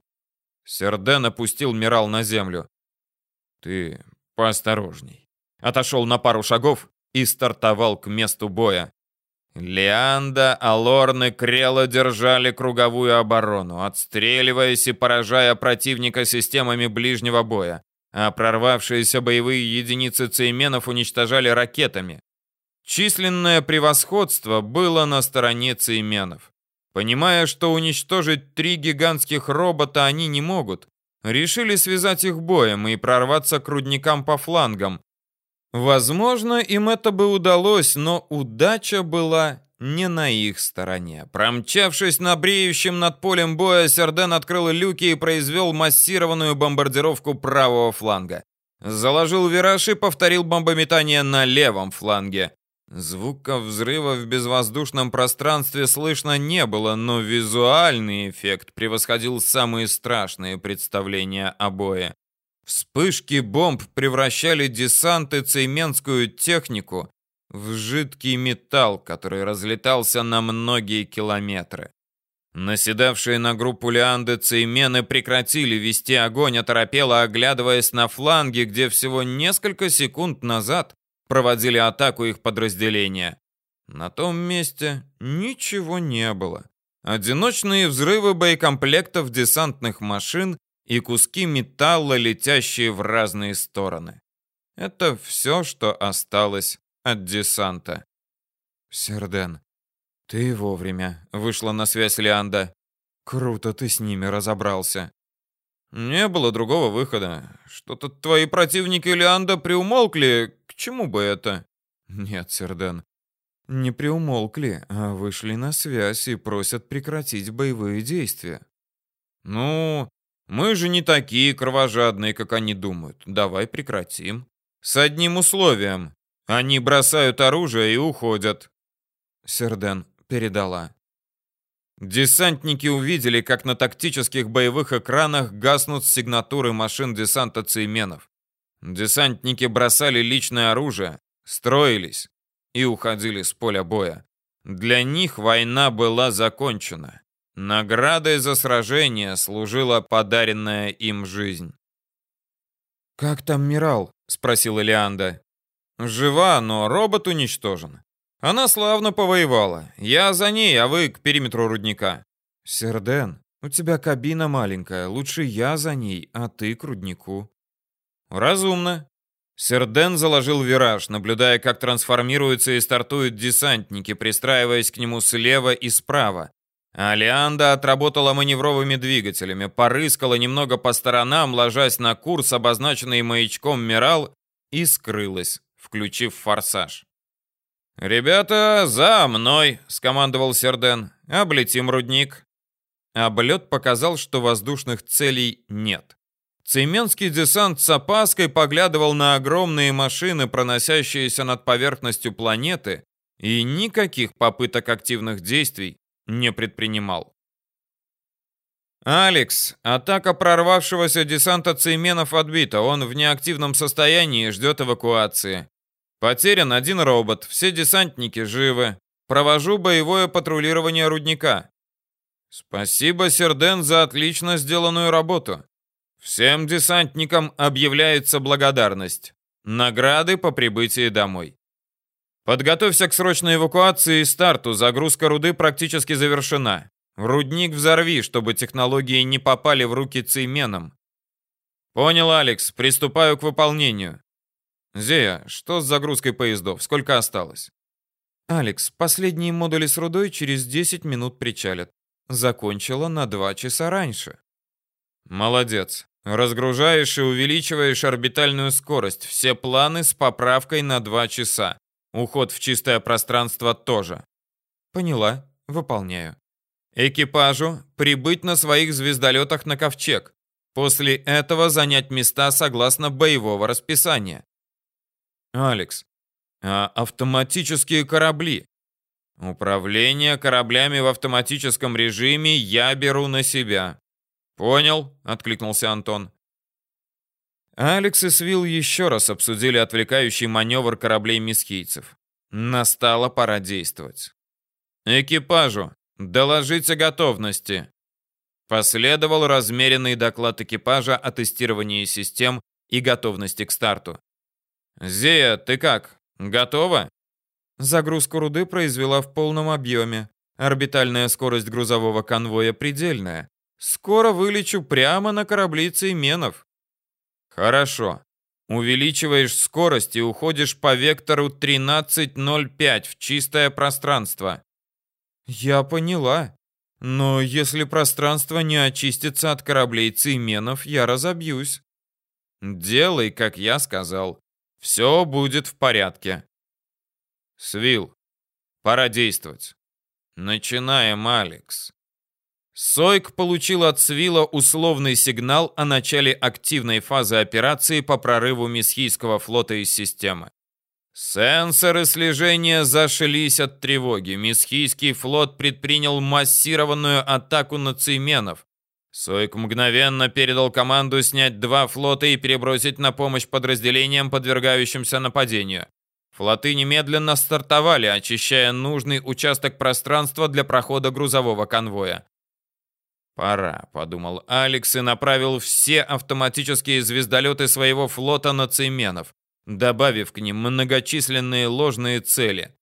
Серден опустил Мирал на землю. «Ты поосторожней». Отошел на пару шагов и стартовал к месту боя. Лианда, Алорн и Крелла держали круговую оборону, отстреливаясь и поражая противника системами ближнего боя, а прорвавшиеся боевые единицы цейменов уничтожали ракетами. Численное превосходство было на стороне цейменов. Понимая, что уничтожить три гигантских робота они не могут, решили связать их боем и прорваться к рудникам по флангам, Возможно, им это бы удалось, но удача была не на их стороне. Промчавшись на бреющем над полем боя, Серден открыл люки и произвел массированную бомбардировку правого фланга. Заложил вираж и повторил бомбометание на левом фланге. Звуков взрыва в безвоздушном пространстве слышно не было, но визуальный эффект превосходил самые страшные представления о бое. Вспышки бомб превращали десант и цейменскую технику в жидкий металл, который разлетался на многие километры. Наседавшие на группу Лианды цеймены прекратили вести огонь, оторопело оглядываясь на фланги, где всего несколько секунд назад проводили атаку их подразделения. На том месте ничего не было. Одиночные взрывы боекомплектов десантных машин и куски металла, летящие в разные стороны. Это все, что осталось от десанта. Серден, ты вовремя вышла на связь Лианда. Круто ты с ними разобрался. Не было другого выхода. Что-то твои противники Лианда приумолкли. К чему бы это? Нет, Серден, не приумолкли, а вышли на связь и просят прекратить боевые действия. Ну, мы же не такие кровожадные, как они думают. Давай прекратим. С одним условием. Они бросают оружие и уходят. Серден передала. Десантники увидели, как на тактических боевых экранах гаснут сигнатуры машин десанта Цейменов. Десантники бросали личное оружие, строились и уходили с поля боя. Для них война была закончена. Наградой за сражение служила подаренная им жизнь.
«Как там Мирал?» — спросила Лианда.
«Жива, но робот уничтожен. Она славно повоевала. Я за ней, а вы к периметру рудника».
«Серден, у тебя кабина маленькая. Лучше я за ней, а ты к руднику».
«Разумно». Серден заложил вираж, наблюдая, как трансформируются и стартуют десантники, пристраиваясь к нему слева и справа. Алианда отработала маневровыми двигателями, порыскала немного по сторонам, ложась на курс, обозначенный маячком Мирал, и скрылась, включив форсаж. «Ребята, за мной!» — скомандовал Серден. «Облетим рудник». Облет показал, что воздушных целей нет. Цейменский десант с опаской поглядывал на огромные машины, проносящиеся над поверхностью планеты, и никаких попыток активных действий не предпринимал. «Алекс, атака прорвавшегося десанта Цейменов отбита. Он в неактивном состоянии и ждет эвакуации. Потерян один робот, все десантники живы. Провожу боевое патрулирование рудника». «Спасибо, Серден, за отлично сделанную работу. Всем десантникам объявляется благодарность. Награды по прибытии домой». Подготовься к срочной эвакуации и старту. Загрузка руды практически завершена. Рудник взорви, чтобы технологии не попали в руки цейменам. Понял, Алекс. Приступаю к выполнению. Зея, что с загрузкой поездов? Сколько осталось?
Алекс, последние модули с рудой через 10 минут причалят. Закончила на 2 часа раньше.
Молодец. Разгружаешь и увеличиваешь орбитальную скорость. Все планы с поправкой на 2 часа. Уход в чистое пространство тоже.
Поняла, выполняю.
Экипажу прибыть на своих звездолетах на Ковчег. После этого занять места согласно боевого расписания. Алекс, а автоматические корабли? Управление кораблями в автоматическом режиме я беру на себя. Понял, откликнулся Антон. Алекс и Свил еще раз обсудили отвлекающий маневр кораблей месхийцев. Настала пора действовать. «Экипажу! Доложить о готовности!» Последовал размеренный доклад экипажа о тестировании систем и готовности к старту. «Зея, ты как? Готова?»
Загрузку руды произвела в полном объеме. Орбитальная скорость грузового конвоя предельная. Скоро вылечу прямо на корабли Цейменов.
Хорошо. Увеличиваешь скорость и уходишь по вектору 13.05 в чистое пространство.
Я поняла. Но если пространство не очистится от кораблей цейменов, я разобьюсь.
Делай, как я сказал. Все будет в порядке. Свил, пора действовать. Начинаем, Алекс. Сойк получил от Свила условный сигнал о начале активной фазы операции по прорыву Месхийского флота из системы. Сенсоры слежения зашлись от тревоги. Месхийский флот предпринял массированную атаку на цейменов. Сойк мгновенно передал команду снять два флота и перебросить на помощь подразделениям, подвергающимся нападению. Флоты немедленно стартовали, очищая нужный участок пространства для прохода грузового конвоя. «Пора», — подумал Алекс и направил все автоматические звездолеты своего флота на Цейменов, добавив к ним многочисленные ложные цели.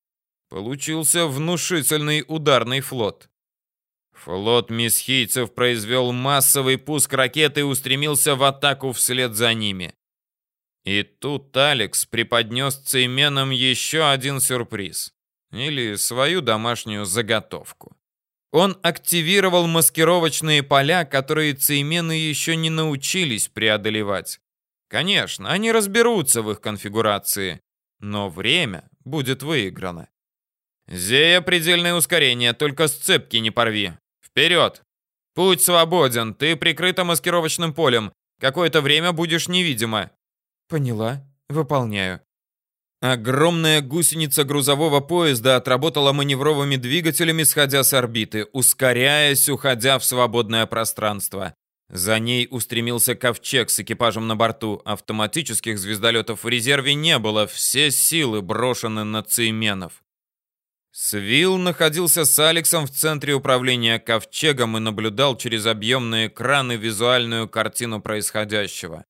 Получился внушительный ударный флот. Флот месхийцев произвел массовый пуск ракет и устремился в атаку вслед за ними. И тут Алекс преподнес Цейменам еще один сюрприз. Или свою домашнюю заготовку. Он активировал маскировочные поля, которые цеймены еще не научились преодолевать. Конечно, они разберутся в их конфигурации, но время будет выиграно. Зея, предельное ускорение, только сцепки не порви. Вперед! Путь свободен, ты прикрыта маскировочным полем. Какое-то время будешь невидима.
Поняла, выполняю.
Огромная гусеница грузового поезда отработала маневровыми двигателями, сходя с орбиты, ускоряясь, уходя в свободное пространство. За ней устремился ковчег с экипажем на борту. Автоматических звездолетов в резерве не было, все силы брошены на цейменов. Свил находился с Алексом в центре управления ковчегом и наблюдал через объемные экраны визуальную картину происходящего.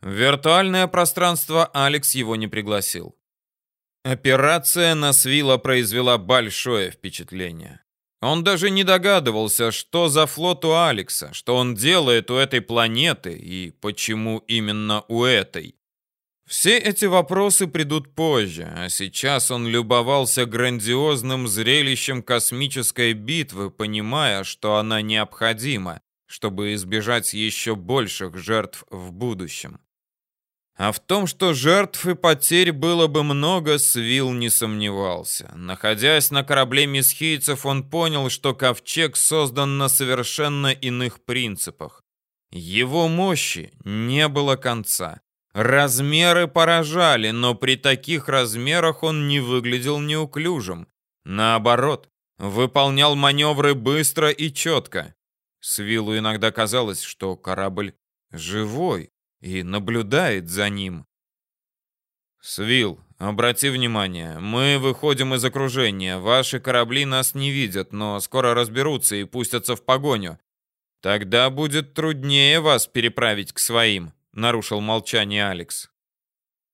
В виртуальное пространство Алекс его не пригласил. Операция на Свила произвела большое впечатление. Он даже не догадывался, что за флот у Алекса, что он делает у этой планеты и почему именно у этой. Все эти вопросы придут позже, а сейчас он любовался грандиозным зрелищем космической битвы, понимая, что она необходима, чтобы избежать еще больших жертв в будущем. А в том, что жертв и потерь было бы много, Свил не сомневался. Находясь на корабле месхийцев, он понял, что ковчег создан на совершенно иных принципах. Его мощи не было конца. Размеры поражали, но при таких размерах он не выглядел неуклюжим. Наоборот, выполнял маневры быстро и четко. Свилу иногда казалось, что корабль живой и наблюдает за ним. Свил, обрати внимание, мы выходим из окружения. Ваши корабли нас не видят, но скоро разберутся и пустятся в погоню. Тогда будет труднее вас переправить к своим нарушил молчание Алекс.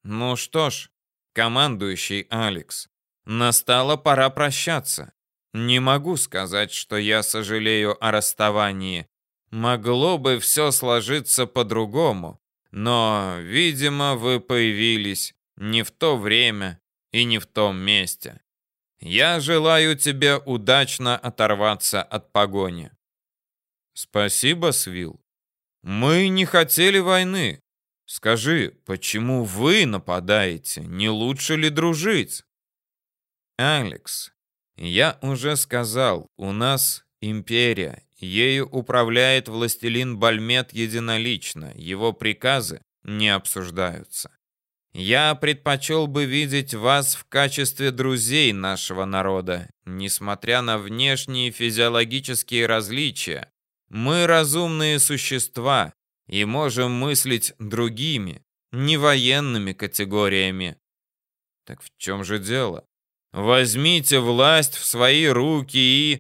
Ну что ж, командующий Алекс, настала пора прощаться. Не могу сказать, что я сожалею о расставании. Могло бы все сложиться по-другому, но, видимо, вы появились не в то время и не в том месте. Я желаю тебе удачно оторваться от погони. Спасибо, Свил. Мы не хотели войны. Скажи, почему вы нападаете? Не лучше ли дружить? Алекс, я уже сказал, у нас империя. Ею управляет властелин Бальмет единолично. Его приказы не обсуждаются. Я предпочел бы видеть вас в качестве друзей нашего народа, несмотря на внешние физиологические различия. Мы разумные существа и можем мыслить другими, не военными категориями. Так в чем же дело? Возьмите власть в свои руки и...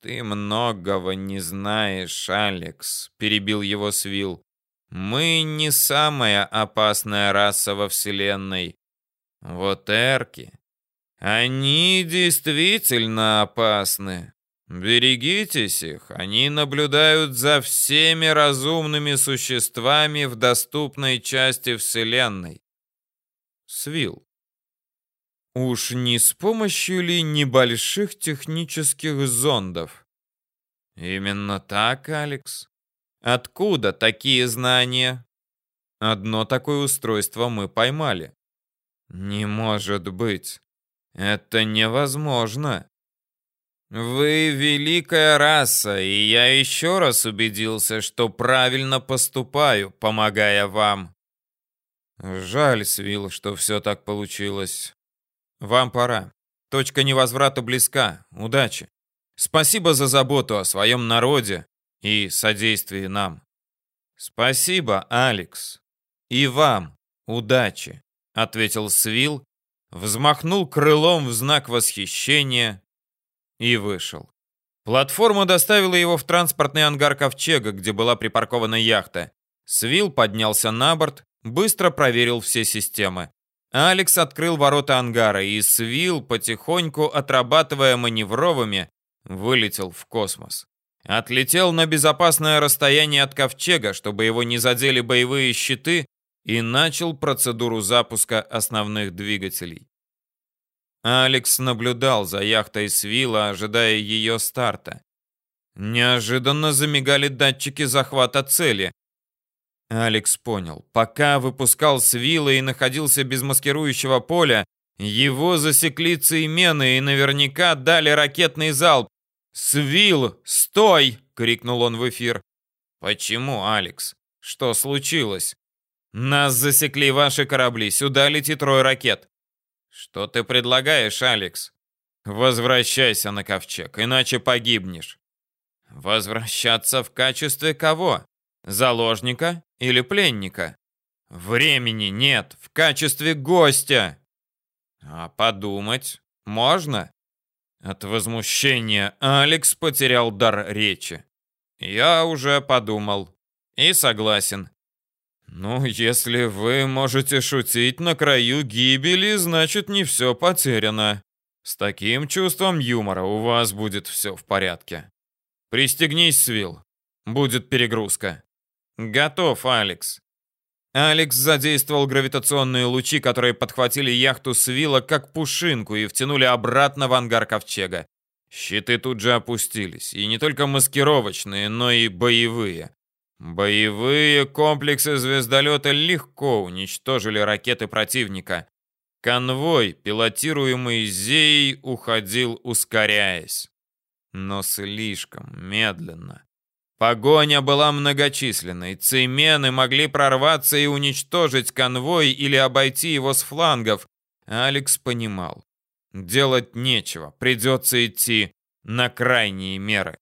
Ты многого не знаешь, Алекс, перебил его Свил. Мы не самая опасная раса во Вселенной. Вот эрки. Они действительно опасны. Берегитесь их, они наблюдают за всеми разумными существами в доступной части Вселенной. Свил. Уж не с помощью ли небольших технических зондов? Именно так, Алекс. Откуда такие знания? Одно такое устройство мы поймали. Не может быть. Это невозможно. Вы великая раса, и я еще раз убедился, что правильно поступаю, помогая вам. Жаль, Свил, что все так получилось. Вам пора. Точка невозврата близка. Удачи. Спасибо за заботу о своем народе и содействии нам. Спасибо, Алекс. И вам удачи, ответил Свил, взмахнул крылом в знак восхищения и вышел. Платформа доставила его в транспортный ангар Ковчега, где была припаркована яхта. Свил поднялся на борт, быстро проверил все системы. Алекс открыл ворота ангара, и Свил, потихоньку отрабатывая маневровыми, вылетел в космос. Отлетел на безопасное расстояние от ковчега, чтобы его не задели боевые щиты, и начал процедуру запуска основных двигателей. Алекс наблюдал за яхтой Свила, ожидая ее старта. Неожиданно замигали датчики захвата цели. Алекс понял, пока выпускал Свила и находился без маскирующего поля, его засекли цеймены и наверняка дали ракетный залп. «Свил, стой!» — крикнул он в эфир. «Почему, Алекс? Что случилось?» «Нас засекли ваши корабли. Сюда летит трое ракет. Что ты предлагаешь, Алекс? Возвращайся на ковчег, иначе погибнешь. Возвращаться в качестве кого? Заложника или пленника? Времени нет, в качестве гостя. А подумать можно? От возмущения Алекс потерял дар речи. Я уже подумал и согласен. Ну, если вы можете шутить на краю гибели, значит не все потеряно. С таким чувством юмора у вас будет все в порядке. Пристегнись, Свил. Будет перегрузка. Готов, Алекс. Алекс задействовал гравитационные лучи, которые подхватили яхту Свила как пушинку и втянули обратно в ангар ковчега. Щиты тут же опустились, и не только маскировочные, но и боевые. Боевые комплексы звездолета легко уничтожили ракеты противника. Конвой, пилотируемый Зеей, уходил, ускоряясь. Но слишком медленно. Погоня была многочисленной. Цеймены могли прорваться и уничтожить конвой или обойти его с флангов. Алекс понимал. Делать нечего, придется идти на крайние меры.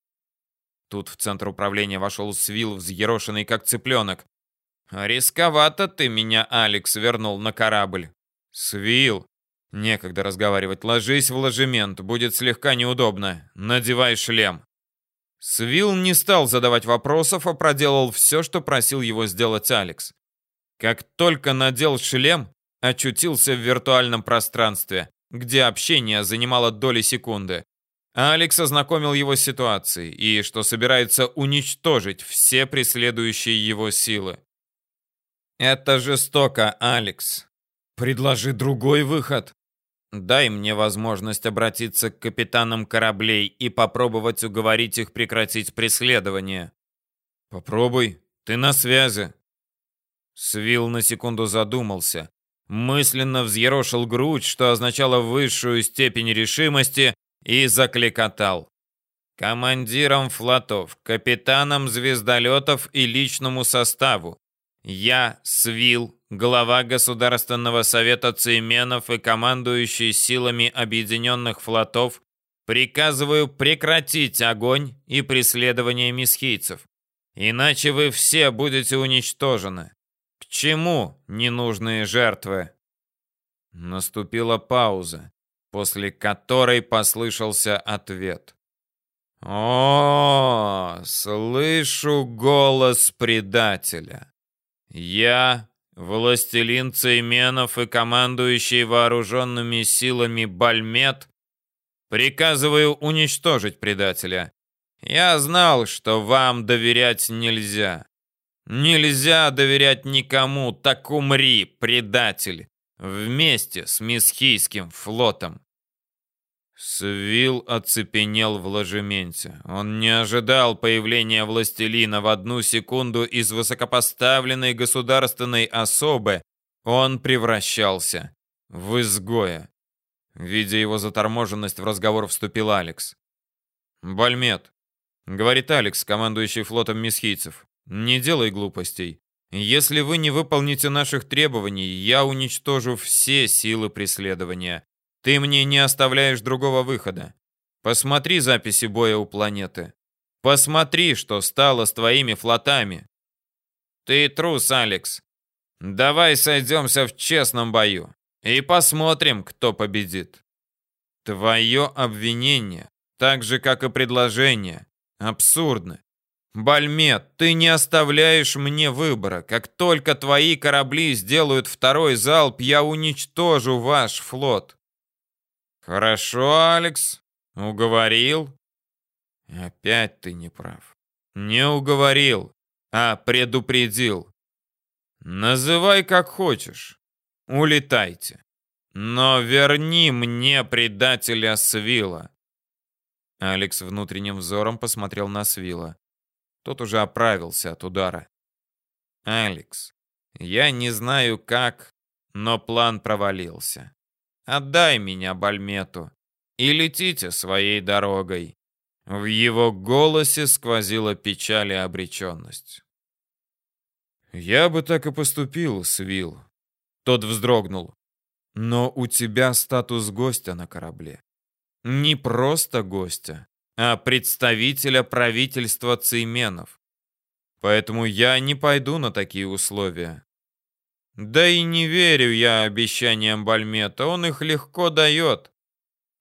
Тут в центр управления вошел Свил, взъерошенный как цыпленок. «Рисковато ты меня, Алекс, вернул на корабль». «Свил!» «Некогда разговаривать. Ложись в ложемент. Будет слегка неудобно. Надевай шлем». Свил не стал задавать вопросов, а проделал все, что просил его сделать Алекс. Как только надел шлем, очутился в виртуальном пространстве, где общение занимало доли секунды. Алекс ознакомил его с ситуацией и что собирается уничтожить все преследующие его силы. «Это жестоко, Алекс. Предложи другой выход. Дай мне возможность обратиться к капитанам кораблей и попробовать уговорить их прекратить преследование». «Попробуй. Ты на связи». Свил на секунду задумался, мысленно взъерошил грудь, что означало высшую степень решимости, и закликотал. Командирам флотов, капитанам звездолетов и личному составу. Я, Свил, глава Государственного совета Цейменов и командующий силами объединенных флотов, приказываю прекратить огонь и преследование месхийцев. Иначе вы все будете уничтожены. К чему ненужные жертвы? Наступила пауза после которой послышался ответ. «О, слышу голос предателя. Я, властелин Цейменов и командующий вооруженными силами Бальмет, приказываю уничтожить предателя. Я знал, что вам доверять нельзя. Нельзя доверять никому, так умри, предатель, вместе с Мисхийским флотом. Свил оцепенел в ложементе. Он не ожидал появления властелина в одну секунду из высокопоставленной государственной особы. Он превращался в изгоя. Видя его заторможенность, в разговор вступил Алекс. «Бальмет», — говорит Алекс, командующий флотом месхийцев, — «не делай глупостей. Если вы не выполните наших требований, я уничтожу все силы преследования. Ты мне не оставляешь другого выхода. Посмотри записи боя у планеты. Посмотри, что стало с твоими флотами. Ты трус, Алекс. Давай сойдемся в честном бою и посмотрим, кто победит. Твое обвинение, так же, как и предложение, абсурдны. Бальмет, ты не оставляешь мне выбора. Как только твои корабли сделают второй залп, я уничтожу ваш флот. Хорошо, Алекс. Уговорил. Опять ты не прав. Не уговорил, а предупредил. Называй как хочешь. Улетайте. Но верни мне предателя Свила. Алекс внутренним взором посмотрел на Свила. Тот уже оправился от удара. Алекс, я не знаю как, но план провалился. Отдай меня Бальмету и летите своей дорогой. В его голосе сквозила печаль и обреченность. Я бы так и поступил, Свил. Тот вздрогнул. Но у тебя статус гостя на корабле. Не просто гостя, а представителя правительства Цейменов. Поэтому я не пойду на такие условия. Да и не верю я обещаниям Бальмета, он их легко дает.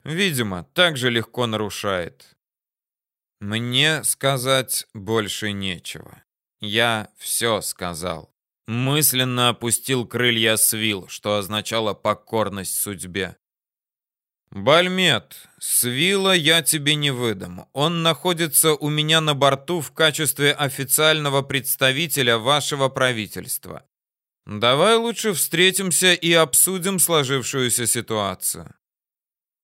Видимо, так же легко нарушает. Мне сказать больше нечего. Я все сказал. Мысленно опустил крылья свил, что означало покорность судьбе. Бальмет, свила я тебе не выдам. Он находится у меня на борту в качестве официального представителя вашего правительства. Давай лучше встретимся и обсудим сложившуюся ситуацию.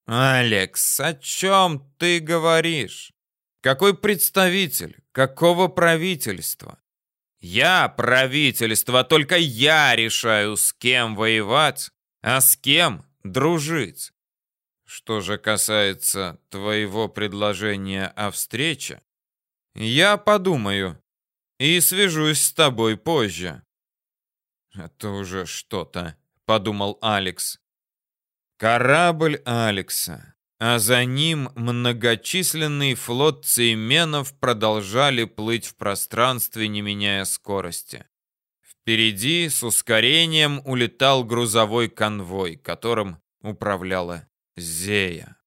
Алекс, о чем ты говоришь? Какой представитель? Какого правительства? Я правительство, только я решаю, с кем воевать, а с кем дружить. Что же касается твоего предложения о встрече, я подумаю и свяжусь с тобой позже. Это уже что-то, подумал Алекс. Корабль Алекса, а за ним многочисленный флот цейменов продолжали плыть в пространстве, не меняя скорости. Впереди с ускорением улетал грузовой конвой, которым управляла Зея.